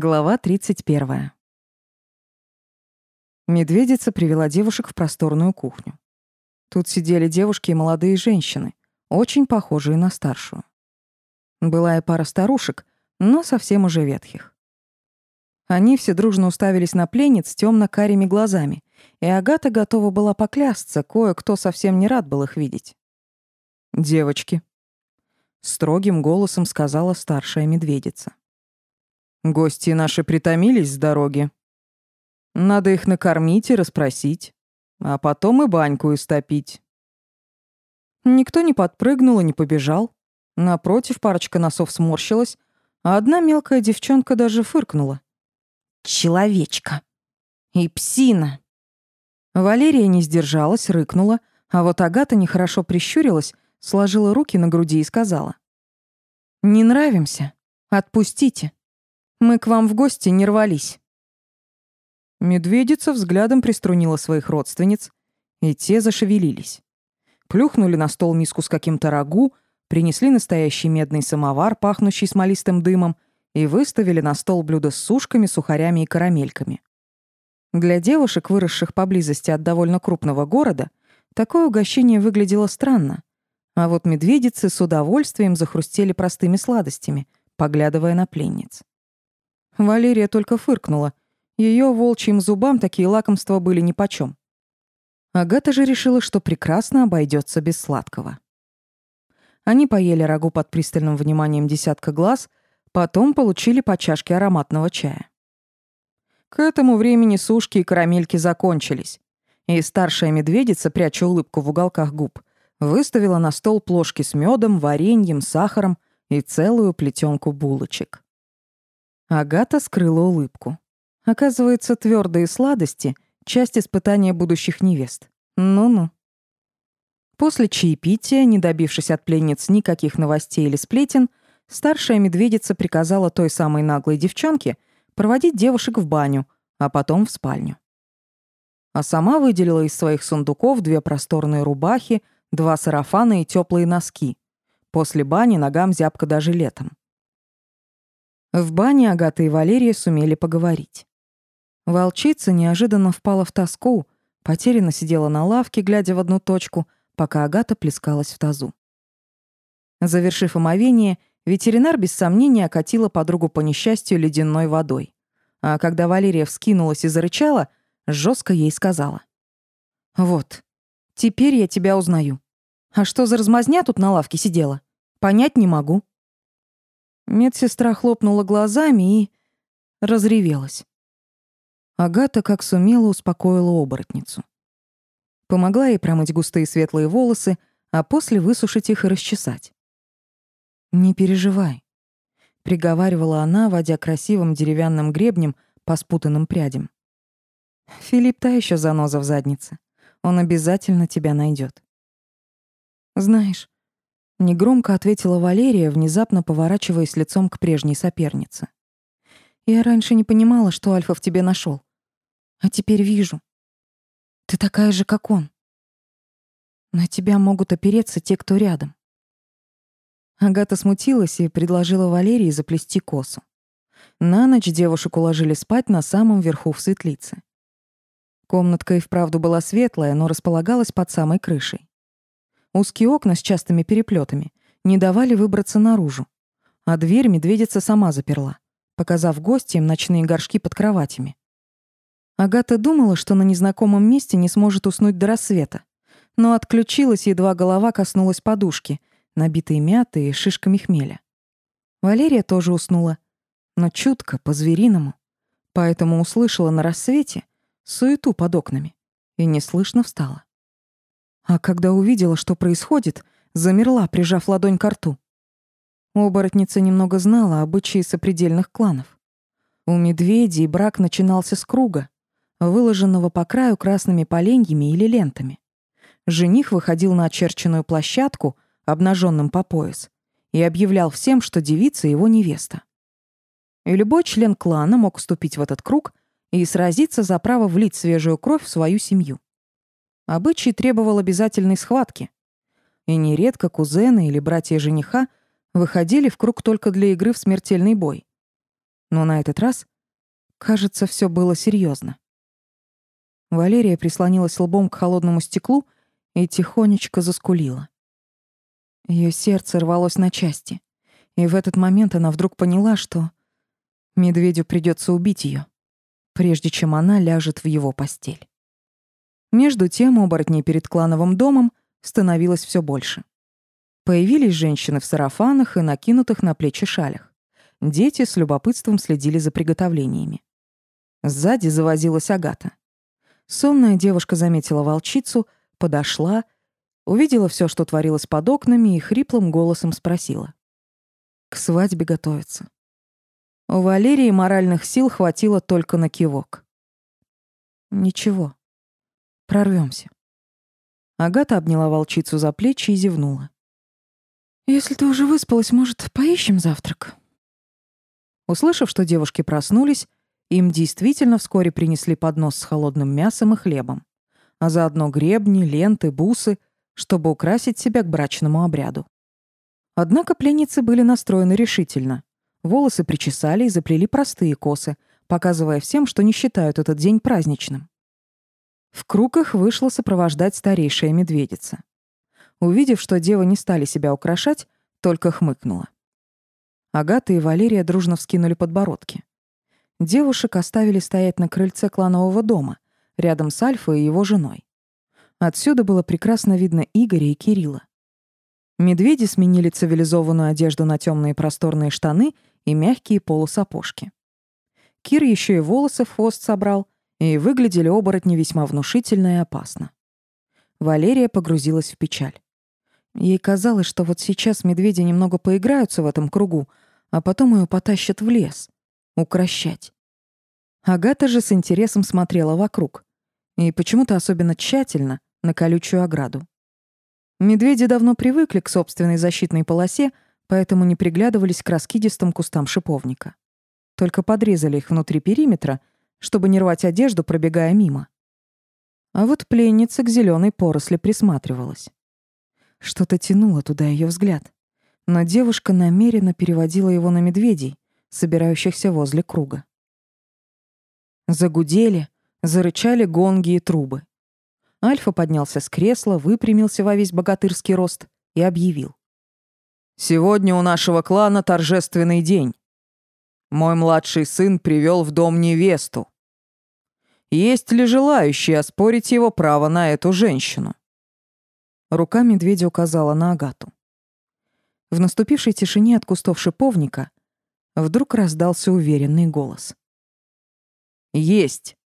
Глава 31. Медведица привела девушек в просторную кухню. Тут сидели девушки и молодые женщины, очень похожие на старшую. Была и пара старушек, но совсем уже ветхих. Они все дружно уставились на пленниц темно-карими глазами, и Агата готова была поклясться, кое-кто совсем не рад был их видеть. «Девочки», — строгим голосом сказала старшая медведица. Гости наши притомились с дороги. Надо их накормить и расспросить, а потом и баньку истопить. Никто не подпрыгнул и не побежал. Напротив, парочка носов сморщилась, а одна мелкая девчонка даже фыркнула. «Человечка! И псина!» Валерия не сдержалась, рыкнула, а вот Агата нехорошо прищурилась, сложила руки на груди и сказала. «Не нравимся? Отпустите!» Мы к вам в гости не рвались». Медведица взглядом приструнила своих родственниц, и те зашевелились. Плюхнули на стол миску с каким-то рагу, принесли настоящий медный самовар, пахнущий смолистым дымом, и выставили на стол блюдо с сушками, сухарями и карамельками. Для девушек, выросших поблизости от довольно крупного города, такое угощение выглядело странно. А вот медведицы с удовольствием захрустели простыми сладостями, поглядывая на пленниц. Валерия только фыркнула. Ее волчьим зубам такие лакомства были нипочём. Агата же решила, что прекрасно обойдется без сладкого. Они поели рагу под пристальным вниманием десятка глаз, потом получили по чашке ароматного чая. К этому времени сушки и карамельки закончились, и старшая медведица, пряча улыбку в уголках губ, выставила на стол плошки с медом, вареньем, сахаром и целую плетенку булочек. Агата скрыла улыбку. Оказывается, твердые сладости — часть испытания будущих невест. Ну-ну. После чаепития, не добившись от пленниц никаких новостей или сплетен, старшая медведица приказала той самой наглой девчонке проводить девушек в баню, а потом в спальню. А сама выделила из своих сундуков две просторные рубахи, два сарафана и теплые носки. После бани ногам зябко даже летом. В бане Агата и Валерия сумели поговорить. Волчица неожиданно впала в тоску, потерянно сидела на лавке, глядя в одну точку, пока Агата плескалась в тазу. Завершив омовение, ветеринар без сомнения окатила подругу по несчастью ледяной водой. А когда Валерия вскинулась и зарычала, жестко ей сказала. «Вот, теперь я тебя узнаю. А что за размазня тут на лавке сидела? Понять не могу». Медсестра хлопнула глазами и разревелась. Агата, как сумела, успокоила оборотницу. Помогла ей промыть густые светлые волосы, а после высушить их и расчесать. «Не переживай», — приговаривала она, водя красивым деревянным гребнем по спутанным прядям. «Филипп та еще заноза в заднице. Он обязательно тебя найдет. Знаешь, Негромко ответила Валерия, внезапно поворачиваясь лицом к прежней сопернице. «Я раньше не понимала, что Альфа в тебе нашел, А теперь вижу. Ты такая же, как он. На тебя могут опереться те, кто рядом». Агата смутилась и предложила Валерии заплести косу. На ночь девушек уложили спать на самом верху в светлице. Комнатка и вправду была светлая, но располагалась под самой крышей. Узкие окна с частыми переплетами не давали выбраться наружу, а дверь медведица сама заперла, показав гостям ночные горшки под кроватями. Агата думала, что на незнакомом месте не сможет уснуть до рассвета, но отключилась, едва голова коснулась подушки, набитой мятой и шишками хмеля. Валерия тоже уснула, но чутко, по-звериному, поэтому услышала на рассвете суету под окнами и неслышно встала. А когда увидела, что происходит, замерла, прижав ладонь к рту. Оборотница немного знала обычаи сопредельных кланов. У медведей брак начинался с круга, выложенного по краю красными поленьями или лентами. Жених выходил на очерченную площадку, обнаженным по пояс, и объявлял всем, что девица его невеста. И любой член клана мог вступить в этот круг и сразиться за право влить свежую кровь в свою семью. Обычай требовал обязательной схватки. И нередко кузены или братья жениха выходили в круг только для игры в смертельный бой. Но на этот раз, кажется, все было серьезно. Валерия прислонилась лбом к холодному стеклу и тихонечко заскулила. Ее сердце рвалось на части, и в этот момент она вдруг поняла, что медведю придется убить ее, прежде чем она ляжет в его постель. Между тем оборотней перед клановым домом становилось все больше. Появились женщины в сарафанах и накинутых на плечи шалях. Дети с любопытством следили за приготовлениями. Сзади завозилась Агата. Сонная девушка заметила волчицу, подошла, увидела все, что творилось под окнами, и хриплым голосом спросила. «К свадьбе готовится». У Валерии моральных сил хватило только на кивок. «Ничего, прорвемся. Агата обняла волчицу за плечи и зевнула. «Если ты уже выспалась, может, поищем завтрак?» Услышав, что девушки проснулись, им действительно вскоре принесли поднос с холодным мясом и хлебом, а заодно гребни, ленты, бусы, чтобы украсить себя к брачному обряду. Однако пленницы были настроены решительно. Волосы причесали и заплели простые косы, показывая всем, что не считают этот день праздничным. В круг их вышла сопровождать старейшая медведица. Увидев, что девы не стали себя украшать, только хмыкнула. Агата и Валерия дружно вскинули подбородки. Девушек оставили стоять на крыльце кланового дома, рядом с Альфой и его женой. Отсюда было прекрасно видно Игоря и Кирилла. Медведи сменили цивилизованную одежду на темные просторные штаны и мягкие полусапожки. Кир еще и волосы в хвост собрал, и выглядели оборотни весьма внушительно и опасно. Валерия погрузилась в печаль. Ей казалось, что вот сейчас медведи немного поиграются в этом кругу, а потом ее потащат в лес, укращать. Агата же с интересом смотрела вокруг. И почему-то особенно тщательно на колючую ограду. Медведи давно привыкли к собственной защитной полосе, поэтому не приглядывались к раскидистым кустам шиповника. Только подрезали их внутри периметра, чтобы не рвать одежду, пробегая мимо. А вот пленница к зеленой поросли присматривалась. Что-то тянуло туда ее взгляд, но девушка намеренно переводила его на медведей, собирающихся возле круга. Загудели, зарычали гонги и трубы. Альфа поднялся с кресла, выпрямился во весь богатырский рост и объявил. «Сегодня у нашего клана торжественный день. Мой младший сын привел в дом невесту. Есть ли желающие оспорить его право на эту женщину?» Рука медведя указала на Агату. В наступившей тишине от кустов шиповника вдруг раздался уверенный голос. «Есть!»